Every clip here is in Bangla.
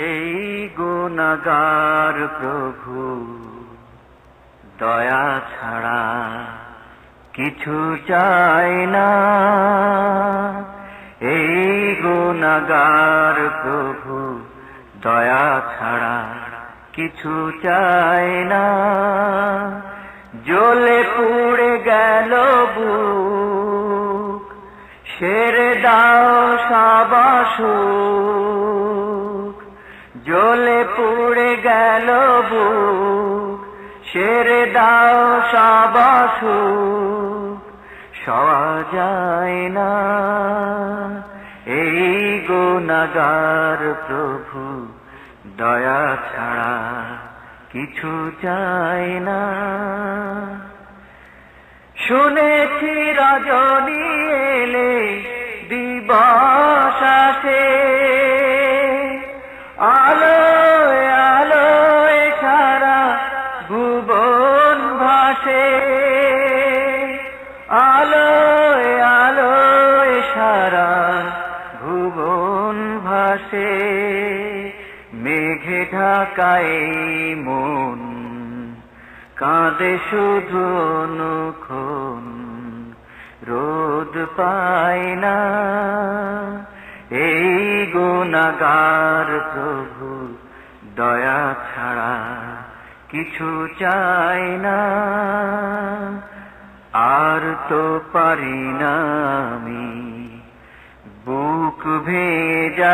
এই গুণাগার প্রভু, দয়া ছাড়া কিছু চাই না। এই গুণাগার প্রভু, দয়া ছাড়া কিছু চাই না। জ্বলে পুড়ে গেল বুক, সেরে দাও সাবাসুক। জ্বলে পুড়ে গেল বুক। সেরে দাও সাবাসুক সওয়া যায় না। এই গুণাগার প্রভু, দয়া ছাড়া কিছু চায় না। শুনেছি রজনী এলে দিবস আসে ভাসে আলোয় আলোয় সারা ভুবন ভাসে, মেঘে ঢাকায় মন, কাঁদে শুধু অনুক্ষণ, রোদ পায় না। এই গুণাগার প্রভু দয়া ছাড়া কিছু চাই না, আর তো পারি না আমি। বুক ভেজায়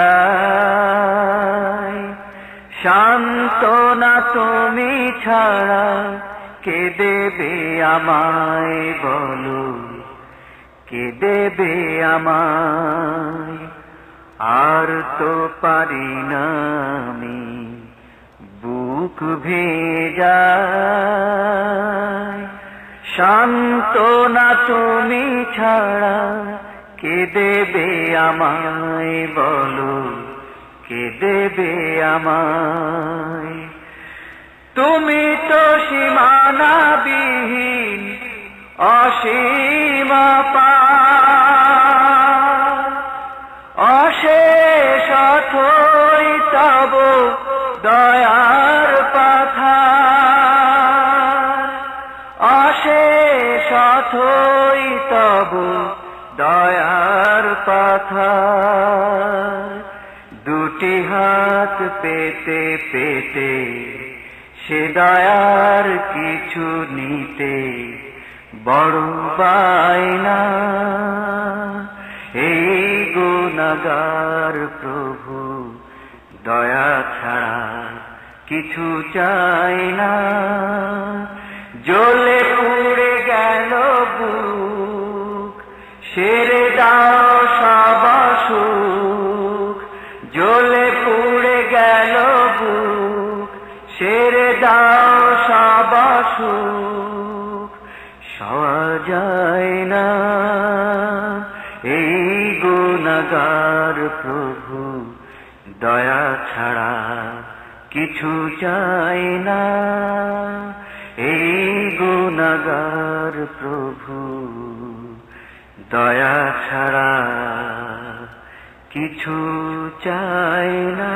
শান্ত না তুমি ছাড়া, কে দেবে আমায় বলো? কে দেবে আমায়? আর তো পারি না আমি। ভেজায় শান্ত না তুমি ছাড়া কে দেবে আমায় বলো? কে দেবে আমায়? তুমি তো সীমানাবিহীন, অসীমা অশেষ তব দয়ার অথই তব দয়ার পাথা দুটি হাত পেতে পেতে সে দয়ার কিছু নিতে বড় বায়না। এই গুণাগার প্রভু দয়া ছাড়া কিছু চাই না। জ্বলে সেরে দাও সাবাসুক জ্বলে পুড়ে গেল বুক। সেরে দাও সাবাসুক সওয়া যায় না এই গুণাগার প্রভু। দয়া ছাড়া কিছু চাই না এই গুণাগার প্রভু। দয়া ছাড়া কিছু চাই না।